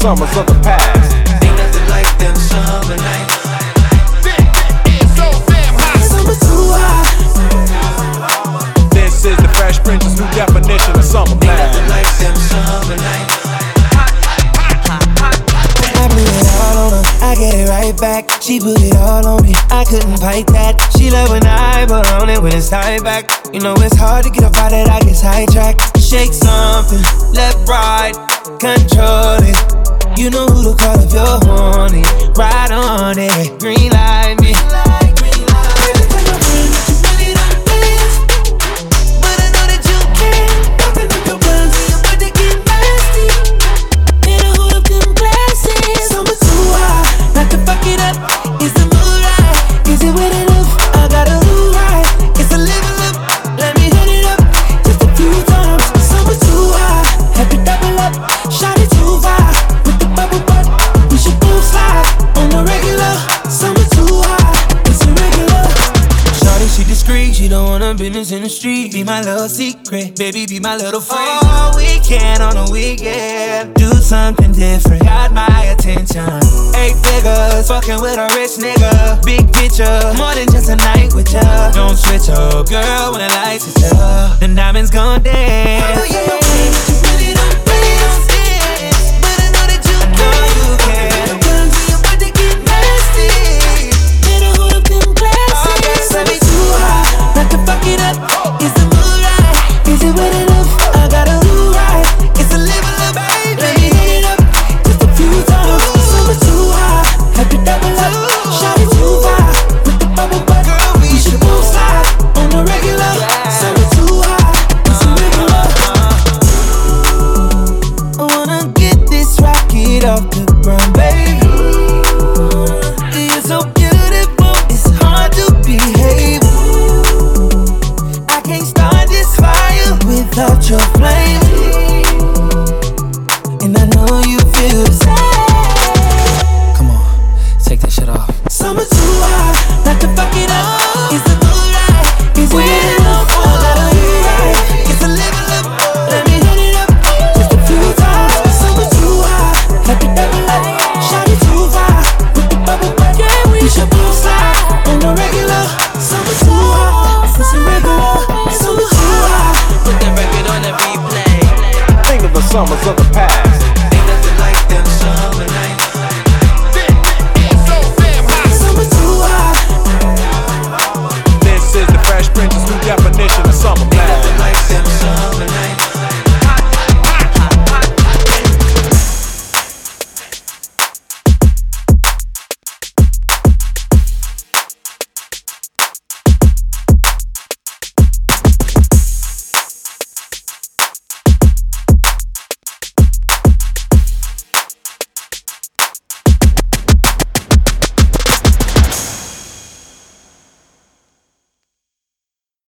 summers of the past. Ain't nothing like them summer nights. Summer too hot. This is the Fresh Prince's new definition of summer Ain't nothing like them summer nights. I blew it all on her. I get it right back. She put it all on me. I couldn't fight that. She love when I put on it when it's tied back. You know it's hard to get up out that I get sidetracked. Shake something, left, right, control it. You know who to call if you're horny. Ride on it, green light business in the street. Be my little secret, baby, be my little friend. All weekend on a weekend, do something different. Got my attention. Eight figures, fucking with a rich nigga. Big picture, more than just a night with ya. Don't switch up, girl, when the lights hit ya. The diamonds gon' dance. Off the ground, baby. You're so beautiful, it's hard to behave. I can't start this fire without your flame. And I know you feel the same. Come on, take that shit off. Summer too hot, not to fuck it up. summers of the past.